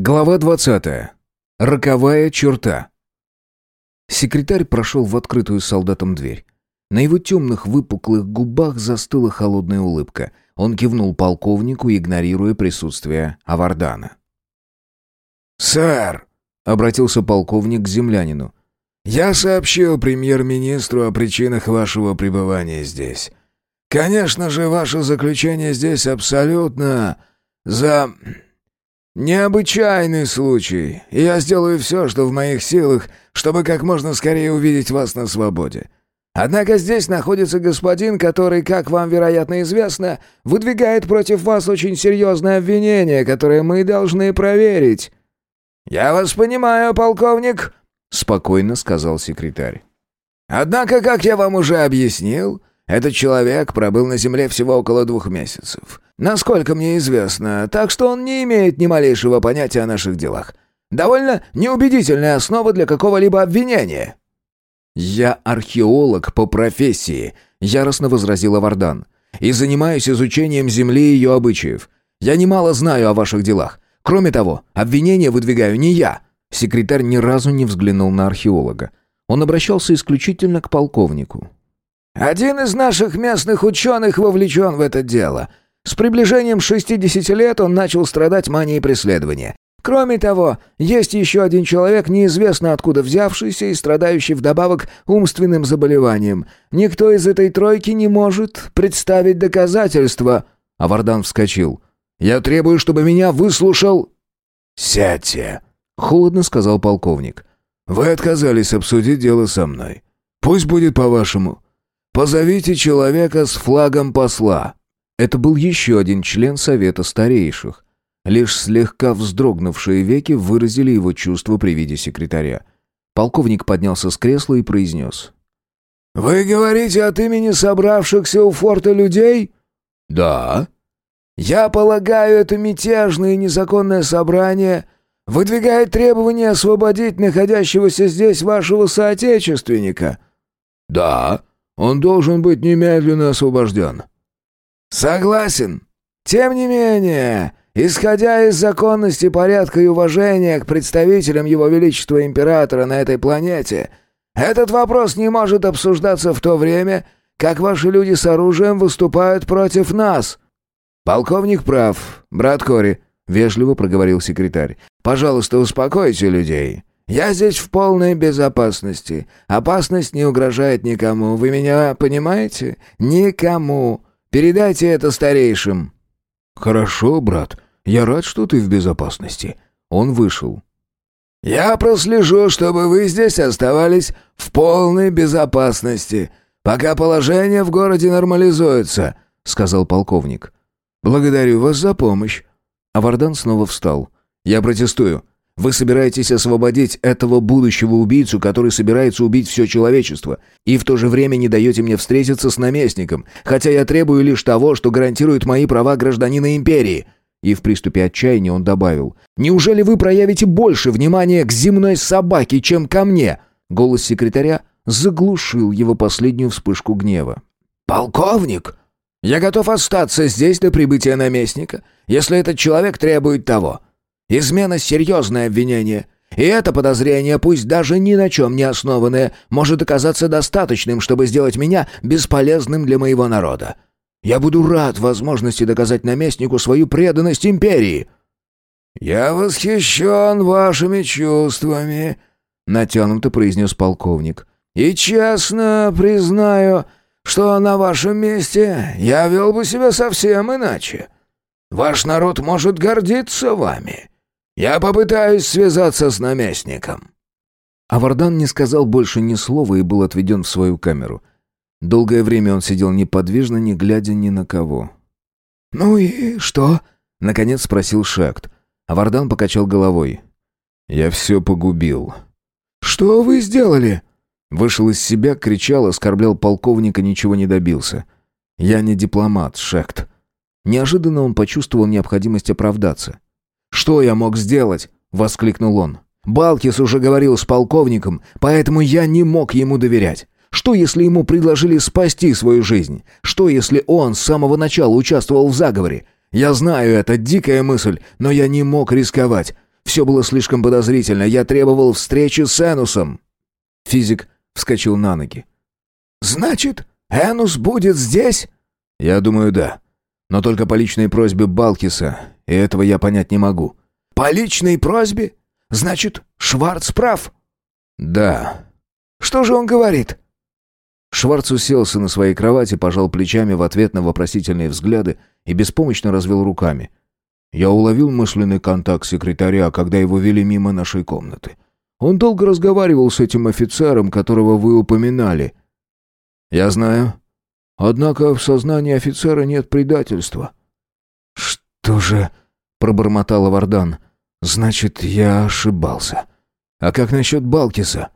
Глава 20. Роковая черта. Секретарь прошел в открытую солдатам дверь. На его темных выпуклых губах застыла холодная улыбка. Он кивнул полковнику, игнорируя присутствие Авардана. «Сэр!» — обратился полковник к землянину. «Я сообщил премьер-министру о причинах вашего пребывания здесь. Конечно же, ваше заключение здесь абсолютно за... Необычайный случай, я сделаю все, что в моих силах, чтобы как можно скорее увидеть вас на свободе. Однако здесь находится господин, который, как вам, вероятно, известно, выдвигает против вас очень серьезное обвинение, которое мы должны проверить». «Я вас понимаю, полковник», — спокойно сказал секретарь. «Однако, как я вам уже объяснил, этот человек пробыл на Земле всего около двух месяцев. Насколько мне известно, так что он не имеет ни малейшего понятия о наших делах. Довольно неубедительная основа для какого-либо обвинения». «Я археолог по профессии», — яростно возразил Вардан, «и занимаюсь изучением Земли и ее обычаев. Я немало знаю о ваших делах. Кроме того, обвинения выдвигаю не я». Секретарь ни разу не взглянул на археолога. Он обращался исключительно к полковнику. «Один из наших местных ученых вовлечен в это дело. С приближением 60 лет он начал страдать манией преследования. Кроме того, есть еще один человек, неизвестно откуда взявшийся и страдающий вдобавок умственным заболеванием. Никто из этой тройки не может представить доказательства». Авардан вскочил. «Я требую, чтобы меня выслушал...» «Сядьте», — холодно сказал полковник. «Вы отказались обсудить дело со мной. Пусть будет по-вашему. Позовите человека с флагом посла». Это был еще один член Совета Старейших. Лишь слегка вздрогнувшие веки выразили его чувство при виде секретаря. Полковник поднялся с кресла и произнес. «Вы говорите от имени собравшихся у форта людей?» «Да». «Я полагаю, это мятежное и незаконное собрание выдвигает требование освободить находящегося здесь вашего соотечественника?» «Да, он должен быть немедленно освобожден». «Согласен. Тем не менее, исходя из законности, порядка и уважения к представителям Его Величества Императора на этой планете, этот вопрос не может обсуждаться в то время, как ваши люди с оружием выступают против нас». «Полковник прав, брат Кори», — вежливо проговорил секретарь. «Пожалуйста, успокойте людей. Я здесь в полной безопасности. Опасность не угрожает никому. Вы меня понимаете? Никому. Передайте это старейшим». «Хорошо, брат. Я рад, что ты в безопасности». Он вышел. «Я прослежу, чтобы вы здесь оставались в полной безопасности, пока положение в городе нормализуется», — сказал полковник. «Благодарю вас за помощь». Авардан снова встал. «Я протестую. Вы собираетесь освободить этого будущего убийцу, который собирается убить все человечество, и в то же время не даете мне встретиться с наместником, хотя я требую лишь того, что гарантирует мои права гражданина империи». И в приступе отчаяния он добавил, «Неужели вы проявите больше внимания к земной собаке, чем ко мне?» Голос секретаря заглушил его последнюю вспышку гнева. «Полковник, я готов остаться здесь до прибытия наместника, если этот человек требует того. Измена — серьезное обвинение. И это подозрение, пусть даже ни на чем не основанное, может оказаться достаточным, чтобы сделать меня бесполезным для моего народа. Я буду рад возможности доказать наместнику свою преданность империи». «Я восхищен вашими чувствами», — натянуто произнес полковник. «И честно признаю, что на вашем месте я вел бы себя совсем иначе. Ваш народ может гордиться вами. Я попытаюсь связаться с наместником». Авардан не сказал больше ни слова и был отведен в свою камеру. Долгое время он сидел неподвижно, не глядя ни на кого. «Ну и что?» — наконец спросил Шакт. Авардан покачал головой. «Я все погубил». «Что вы сделали?» Вышел из себя, кричал, оскорблял полковника, ничего не добился. «Я не дипломат, Шект». Неожиданно он почувствовал необходимость оправдаться. «Что я мог сделать?» — воскликнул он. «Балкис уже говорил с полковником, поэтому я не мог ему доверять. Что, если ему предложили спасти свою жизнь? Что, если он с самого начала участвовал в заговоре? Я знаю, это дикая мысль, но я не мог рисковать. Все было слишком подозрительно. Я требовал встречи с Энусом. Физик вскочил на ноги. «Значит, Энус будет здесь?» «Я думаю, да. Но только по личной просьбе Балкиса, этого я понять не могу». «По личной просьбе? Значит, Шварц прав?» «Да». «Что же он говорит?» Шварц уселся на своей кровати, пожал плечами в ответ на вопросительные взгляды и беспомощно развел руками. Я уловил мысленный контакт секретаря, когда его вели мимо нашей комнаты. Он долго разговаривал с этим офицером, которого вы упоминали. Я знаю. Однако в сознании офицера нет предательства. Что же, пробормотал Вардан. Значит, я ошибался. А как насчет Балкиса?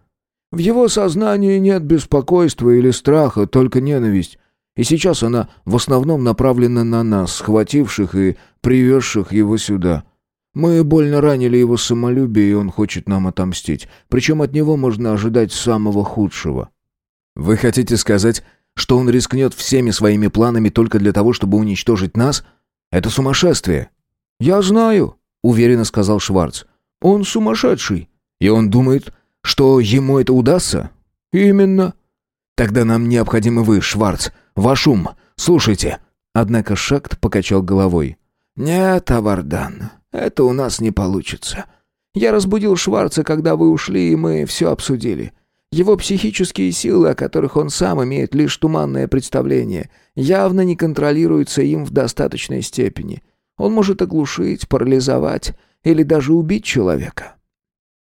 В его сознании нет беспокойства или страха, только ненависть. И сейчас она в основном направлена на нас, схвативших и привезших его сюда. Мы больно ранили его самолюбие, и он хочет нам отомстить. Причем от него можно ожидать самого худшего. Вы хотите сказать, что он рискнет всеми своими планами только для того, чтобы уничтожить нас? Это сумасшествие. Я знаю, уверенно сказал Шварц. Он сумасшедший. И он думает, что ему это удастся? Именно. Тогда нам необходимы вы, Шварц. Ваш ум. Слушайте». Однако Шакт покачал головой. «Нет, Авардан, это у нас не получится. Я разбудил Шварца, когда вы ушли, и мы все обсудили. Его психические силы, о которых он сам имеет лишь туманное представление, явно не контролируются им в достаточной степени. Он может оглушить, парализовать или даже убить человека.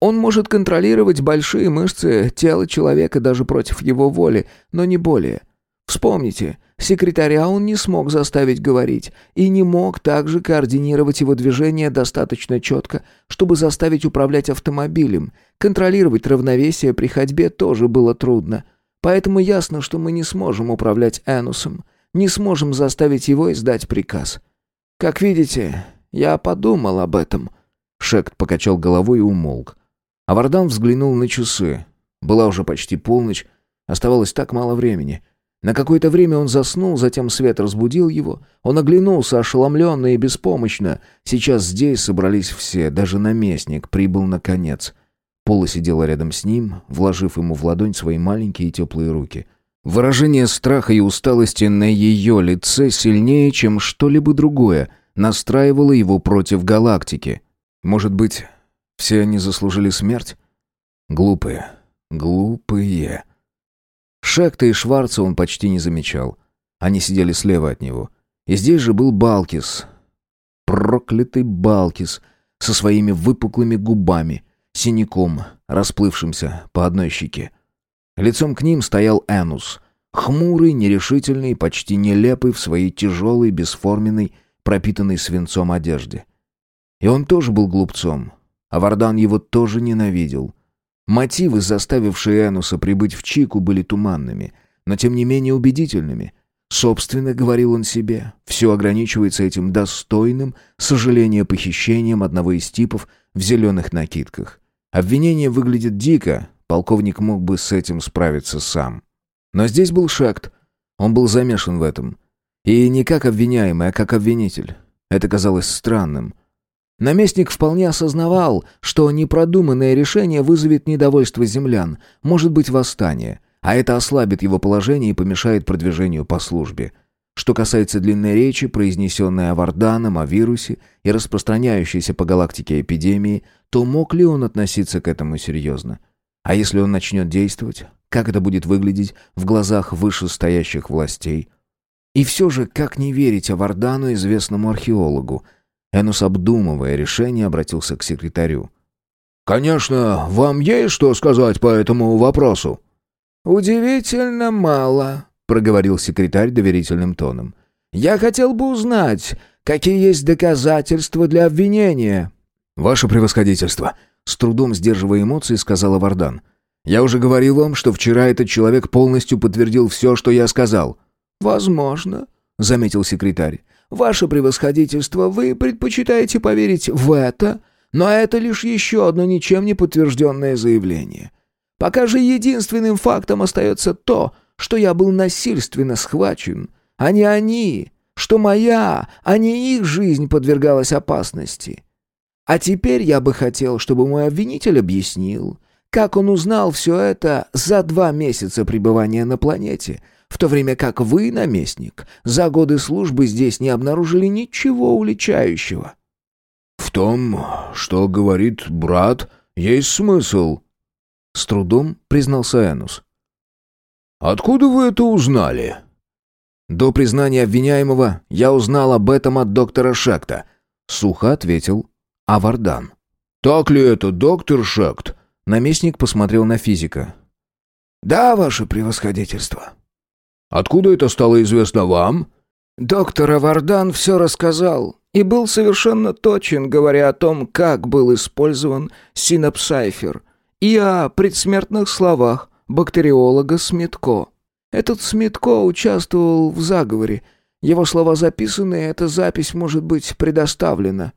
Он может контролировать большие мышцы тела человека даже против его воли, но не более. Вспомните, секретаря он не смог заставить говорить и не мог также координировать его движения достаточно четко, чтобы заставить управлять автомобилем. Контролировать равновесие при ходьбе тоже было трудно. Поэтому ясно, что мы не сможем управлять Энусом, не сможем заставить его издать приказ. Как видите, я подумал об этом. Шект покачал головой и умолк. А взглянул на часы. Была уже почти полночь, оставалось так мало времени — на какое-то время он заснул, затем свет разбудил его. Он оглянулся, ошеломленно и беспомощно. Сейчас здесь собрались все, даже наместник прибыл наконец. Пола сидела рядом с ним, вложив ему в ладонь свои маленькие теплые руки. Выражение страха и усталости на ее лице сильнее, чем что-либо другое, настраивало его против галактики. Может быть, все они заслужили смерть? Глупые, глупые. Шекта и Шварца он почти не замечал. Они сидели слева от него. И здесь же был Балкис. Проклятый Балкис со своими выпуклыми губами, синяком, расплывшимся по одной щеке. Лицом к ним стоял Энус, хмурый, нерешительный, почти нелепый в своей тяжелой, бесформенной, пропитанной свинцом одежде. И он тоже был глупцом, а Вардан его тоже ненавидел. Мотивы, заставившие Энуса прибыть в Чику, были туманными, но тем не менее убедительными. Собственно, говорил он себе, все ограничивается этим достойным сожаления похищением одного из типов в зеленых накидках. Обвинение выглядит дико, полковник мог бы с этим справиться сам. Но здесь был Шакт, он был замешан в этом. И не как обвиняемый, а как обвинитель. Это казалось странным. Наместник вполне осознавал, что непродуманное решение вызовет недовольство землян, может быть восстание, а это ослабит его положение и помешает продвижению по службе. Что касается длинной речи, произнесенной Аварданом о вирусе и распространяющейся по галактике эпидемии, то мог ли он относиться к этому серьезно? А если он начнет действовать, как это будет выглядеть в глазах вышестоящих властей? И все же, как не верить Авардану, известному археологу – Энус, обдумывая решение, обратился к секретарю. «Конечно, вам есть что сказать по этому вопросу?» «Удивительно мало», — проговорил секретарь доверительным тоном. «Я хотел бы узнать, какие есть доказательства для обвинения». «Ваше превосходительство», — с трудом сдерживая эмоции, сказала Вардан. «Я уже говорил вам, что вчера этот человек полностью подтвердил все, что я сказал». «Возможно», — заметил секретарь. Ваше превосходительство, вы предпочитаете поверить в это, но это лишь еще одно ничем не подтвержденное заявление. Пока же единственным фактом остается то, что я был насильственно схвачен, а не они, что моя, а не их жизнь подвергалась опасности. А теперь я бы хотел, чтобы мой обвинитель объяснил, как он узнал все это за два месяца пребывания на планете, в то время как вы, наместник, за годы службы здесь не обнаружили ничего уличающего». «В том, что говорит брат, есть смысл», — с трудом признался Энус. «Откуда вы это узнали?» «До признания обвиняемого я узнал об этом от доктора Шекта», — сухо ответил Авардан. «Так ли это, доктор Шект?» Наместник посмотрел на физика. «Да, ваше превосходительство». «Откуда это стало известно вам?» «Доктор Авардан все рассказал и был совершенно точен, говоря о том, как был использован синапсайфер, и о предсмертных словах бактериолога Сметко. Этот Сметко участвовал в заговоре. Его слова записаны, и эта запись может быть предоставлена».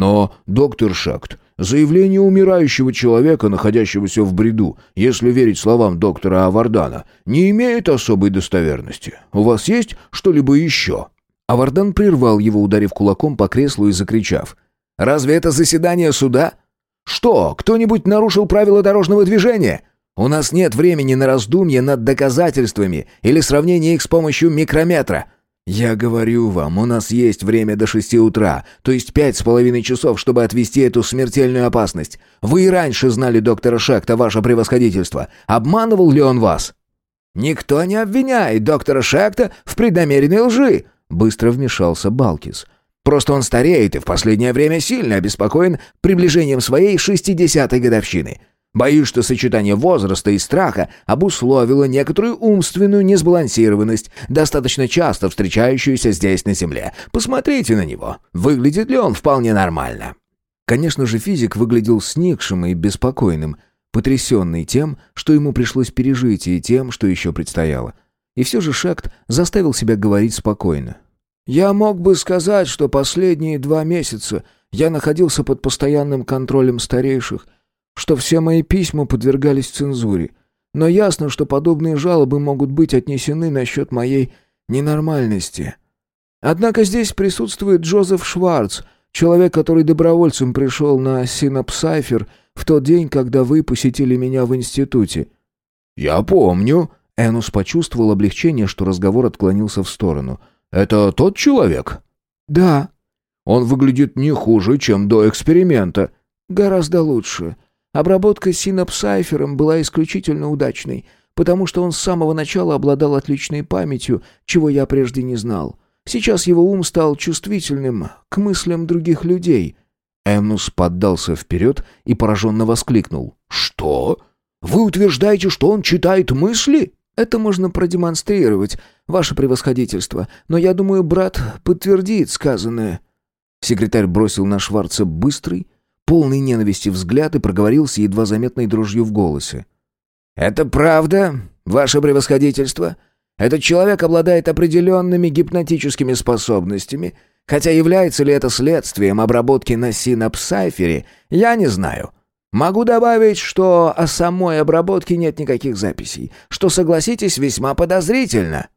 Но, доктор Шакт, заявление умирающего человека, находящегося в бреду, если верить словам доктора Авардана, не имеет особой достоверности. У вас есть что-либо еще?» Авардан прервал его, ударив кулаком по креслу и закричав. «Разве это заседание суда? Что, кто-нибудь нарушил правила дорожного движения? У нас нет времени на раздумье над доказательствами или сравнение их с помощью микрометра. «Я говорю вам, у нас есть время до шести утра, то есть пять с половиной часов, чтобы отвести эту смертельную опасность. Вы и раньше знали доктора Шекта, ваше превосходительство. Обманывал ли он вас?» «Никто не обвиняет доктора Шекта в преднамеренной лжи», — быстро вмешался Балкис. «Просто он стареет и в последнее время сильно обеспокоен приближением своей шестидесятой годовщины. Боюсь, что сочетание возраста и страха обусловило некоторую умственную несбалансированность, достаточно часто встречающуюся здесь на Земле. Посмотрите на него. Выглядит ли он вполне нормально?» Конечно же, физик выглядел сникшим и беспокойным, потрясенный тем, что ему пришлось пережить, и тем, что еще предстояло. И все же Шект заставил себя говорить спокойно. «Я мог бы сказать, что последние два месяца я находился под постоянным контролем старейших, что все мои письма подвергались цензуре. Но ясно, что подобные жалобы могут быть отнесены насчет моей ненормальности. Однако здесь присутствует Джозеф Шварц, человек, который добровольцем пришел на Синапсайфер в тот день, когда вы посетили меня в институте». «Я помню». Энус почувствовал облегчение, что разговор отклонился в сторону. «Это тот человек?» «Да». «Он выглядит не хуже, чем до эксперимента». «Гораздо лучше. Обработка синапсайфером была исключительно удачной, потому что он с самого начала обладал отличной памятью, чего я прежде не знал. Сейчас его ум стал чувствительным к мыслям других людей». Эмнус поддался вперед и пораженно воскликнул. «Что? Вы утверждаете, что он читает мысли?» «Это можно продемонстрировать, ваше превосходительство, но я думаю, брат подтвердит сказанное». Секретарь бросил на Шварца быстрый, полный ненависти взгляд и проговорился едва заметной дрожью в голосе. «Это правда, ваше превосходительство? Этот человек обладает определенными гипнотическими способностями, хотя является ли это следствием обработки на синапсайфере, я не знаю». Могу добавить, что о самой обработке нет никаких записей, что, согласитесь, весьма подозрительно».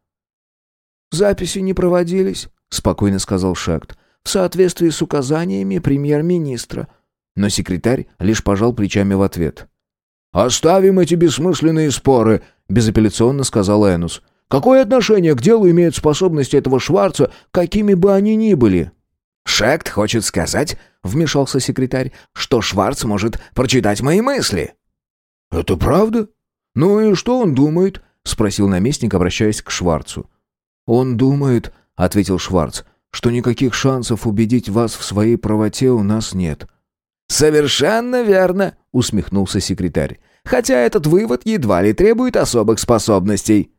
«Записи не проводились», — спокойно сказал Шакт, «в соответствии с указаниями премьер-министра. Но секретарь лишь пожал плечами в ответ. «Оставим эти бессмысленные споры», — безапелляционно сказал Энус. «Какое отношение к делу имеют способности этого Шварца, какими бы они ни были?» «Шект хочет сказать», — вмешался секретарь, «что Шварц может прочитать мои мысли». «Это правда? Ну и что он думает?» — спросил наместник, обращаясь к Шварцу. «Он думает», — ответил Шварц, «что никаких шансов убедить вас в своей правоте у нас нет. «Совершенно верно», — усмехнулся секретарь. «Хотя этот вывод едва ли требует особых способностей».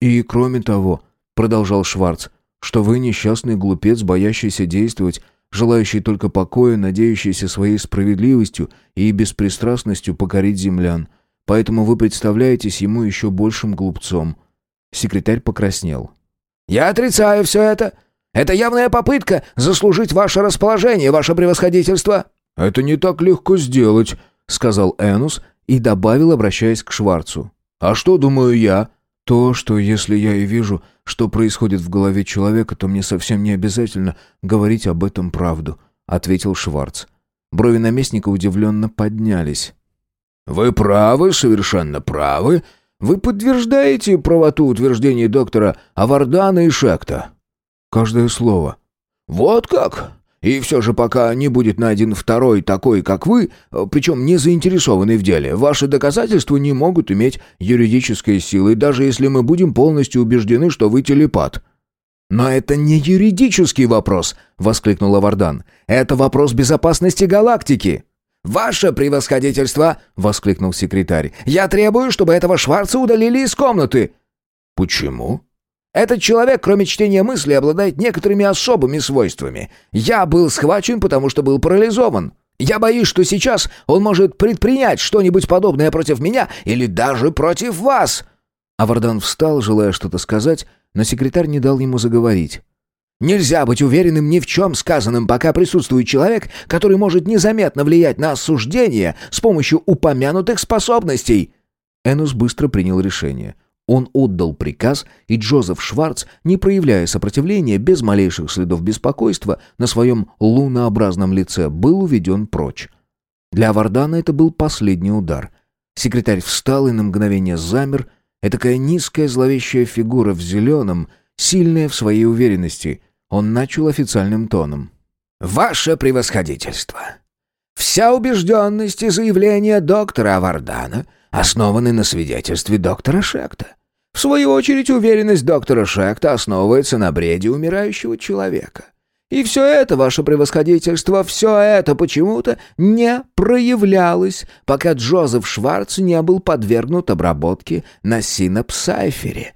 «И кроме того», — продолжал Шварц, «что вы несчастный глупец, боящийся действовать, желающий только покоя, надеющийся своей справедливостью и беспристрастностью покорить землян. Поэтому вы представляетесь ему еще большим глупцом». Секретарь покраснел. «Я отрицаю все это. Это явная попытка заслужить ваше расположение, ваше превосходительство». «Это не так легко сделать», — сказал Энус и добавил, обращаясь к Шварцу. «А что думаю я?» «То, что если я и вижу, что происходит в голове человека, то мне совсем не обязательно говорить об этом правду», — ответил Шварц. Брови наместника удивленно поднялись. «Вы правы, совершенно правы. Вы подтверждаете правоту утверждений доктора Авардана и Шекта?» «Каждое слово». «Вот как? И все же пока не будет найден второй такой, как вы, причем не заинтересованный в деле, ваши доказательства не могут иметь юридической силы, даже если мы будем полностью убеждены, что вы телепат». «Но это не юридический вопрос», — воскликнул Авардан. «Это вопрос безопасности галактики». «Ваше превосходительство!» — воскликнул секретарь. «Я требую, чтобы этого Шварца удалили из комнаты». «Почему?» «Этот человек, кроме чтения мысли, обладает некоторыми особыми свойствами. Я был схвачен, потому что был парализован. Я боюсь, что сейчас он может предпринять что-нибудь подобное против меня или даже против вас». Авардан встал, желая что-то сказать, но секретарь не дал ему заговорить. Нельзя быть уверенным ни в чем сказанном, пока присутствует человек, который может незаметно влиять на осуждение с помощью упомянутых способностей». Энус быстро принял решение. Он отдал приказ, и Джозеф Шварц, не проявляя сопротивления, без малейших следов беспокойства, на своем лунообразном лице был уведен прочь. Для Вардана это был последний удар. Секретарь встал и на мгновение замер, Этакая низкая зловещая фигура в зеленом, сильная в своей уверенности. Он начал официальным тоном. «Ваше превосходительство! Вся убежденность и заявления доктора Авардана основаны на свидетельстве доктора Шекта. В свою очередь, уверенность доктора Шекта основывается на бреде умирающего человека. И все это, ваше превосходительство, все это почему-то не проявлялось, пока Джозеф Шварц не был подвергнут обработке на синапсайфере.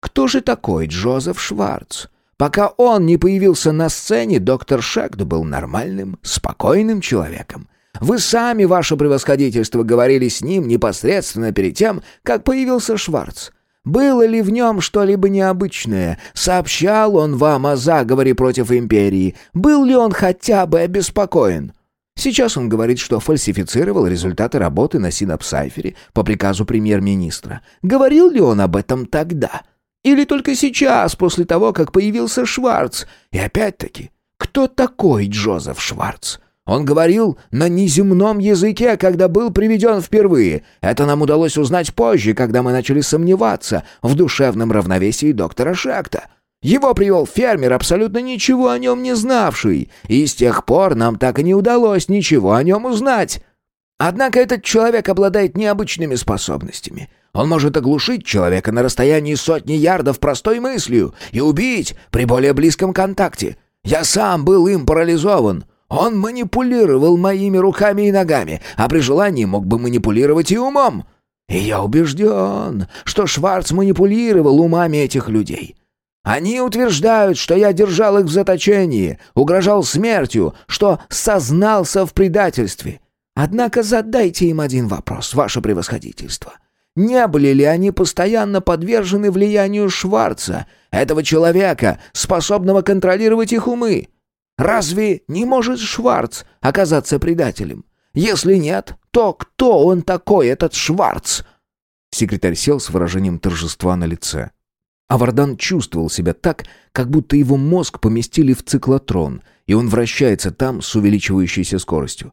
Кто же такой Джозеф Шварц? Пока он не появился на сцене, доктор Шект был нормальным, спокойным человеком. Вы сами, ваше превосходительство, говорили с ним непосредственно перед тем, как появился Шварц. Было ли в нем что-либо необычное? Сообщал он вам о заговоре против империи? Был ли он хотя бы обеспокоен? Сейчас он говорит, что фальсифицировал результаты работы на Синапсайфере по приказу премьер-министра. Говорил ли он об этом тогда? Или только сейчас, после того, как появился Шварц? И опять-таки, кто такой Джозеф Шварц? Он говорил на неземном языке, когда был приведен впервые. Это нам удалось узнать позже, когда мы начали сомневаться в душевном равновесии доктора Шакта. Его привел фермер, абсолютно ничего о нем не знавший, и с тех пор нам так и не удалось ничего о нем узнать. Однако этот человек обладает необычными способностями. Он может оглушить человека на расстоянии сотни ярдов простой мыслью и убить при более близком контакте. Я сам был им парализован. Он манипулировал моими руками и ногами, а при желании мог бы манипулировать и умом. И я убежден, что Шварц манипулировал умами этих людей. Они утверждают, что я держал их в заточении, угрожал смертью, что сознался в предательстве. Однако задайте им один вопрос, ваше превосходительство. Не были ли они постоянно подвержены влиянию Шварца, этого человека, способного контролировать их умы? Разве не может Шварц оказаться предателем? Если нет, то кто он такой, этот Шварц?» Секретарь сел с выражением торжества на лице. Авардан чувствовал себя так, как будто его мозг поместили в циклотрон, и он вращается там с увеличивающейся скоростью.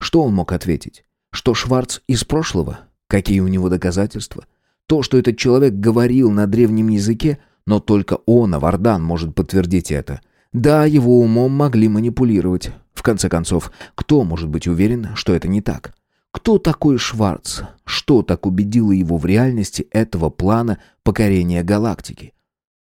Что он мог ответить? Что Шварц из прошлого? Какие у него доказательства? То, что этот человек говорил на древнем языке, но только он, Авардан, может подтвердить это – да, его умом могли манипулировать. В конце концов, кто может быть уверен, что это не так? Кто такой Шварц? Что так убедило его в реальности этого плана покорения галактики?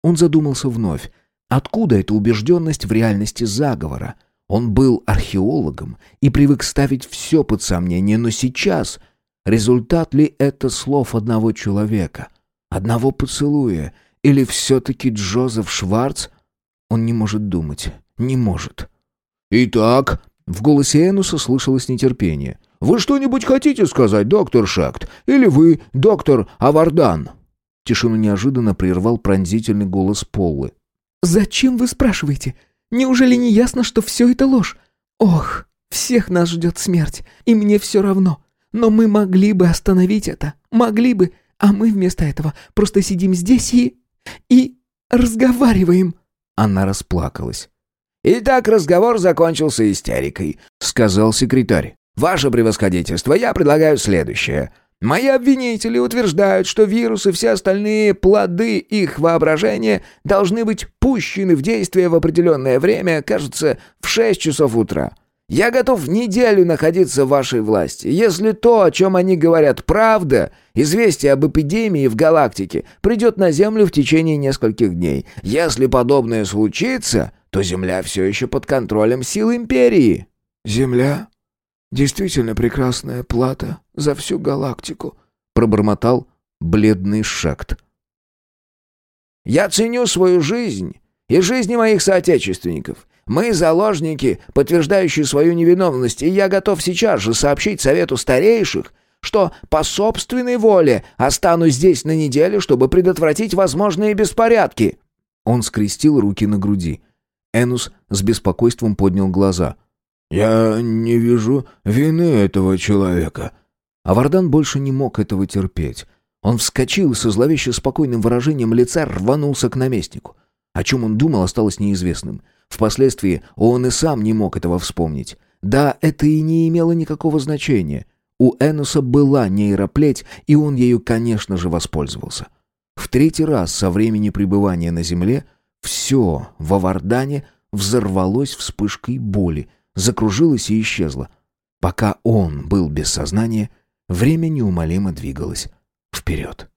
Он задумался вновь. Откуда эта убежденность в реальности заговора? Он был археологом и привык ставить все под сомнение, но сейчас... Результат ли это слов одного человека? Одного поцелуя? Или все-таки Джозеф Шварц он не может думать. Не может. «Итак...» В голосе Энуса слышалось нетерпение. «Вы что-нибудь хотите сказать, доктор Шакт? Или вы, доктор Авардан?» Тишину неожиданно прервал пронзительный голос Поллы. «Зачем вы спрашиваете? Неужели не ясно, что все это ложь? Ох, всех нас ждет смерть, и мне все равно. Но мы могли бы остановить это, могли бы, а мы вместо этого просто сидим здесь и... и разговариваем». Она расплакалась. Итак, разговор закончился истерикой», — сказал секретарь. «Ваше превосходительство, я предлагаю следующее. Мои обвинители утверждают, что вирус и все остальные плоды их воображения должны быть пущены в действие в определенное время, кажется, в 6 часов утра. Я готов неделю находиться в вашей власти. Если то, о чем они говорят, правда, известие об эпидемии в галактике придет на Землю в течение нескольких дней. Если подобное случится, то Земля все еще под контролем сил Империи». «Земля? Действительно прекрасная плата за всю галактику», — пробормотал бледный Шект. «Я ценю свою жизнь и жизни моих соотечественников. Мы заложники, подтверждающие свою невиновность, и я готов сейчас же сообщить Совету Старейших, что по собственной воле останусь здесь на неделю, чтобы предотвратить возможные беспорядки». Он скрестил руки на груди. Энус с беспокойством поднял глаза. «Я не вижу вины этого человека». А Вардан больше не мог этого терпеть. Он вскочил и со зловеще спокойным выражением лица рванулся к наместнику. О чем он думал, осталось неизвестным. Впоследствии он и сам не мог этого вспомнить. Да, это и не имело никакого значения. У Энуса была нейроплеть, и он ею, конечно же, воспользовался. В третий раз со времени пребывания на Земле все в Авардане взорвалось вспышкой боли, закружилось и исчезло. Пока он был без сознания, время неумолимо двигалось вперед.